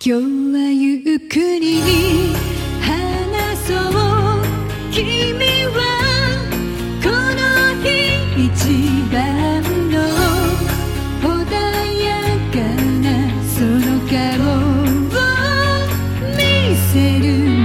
今日はゆっくり話そう君はこの日一番の穏やかなその顔を見せる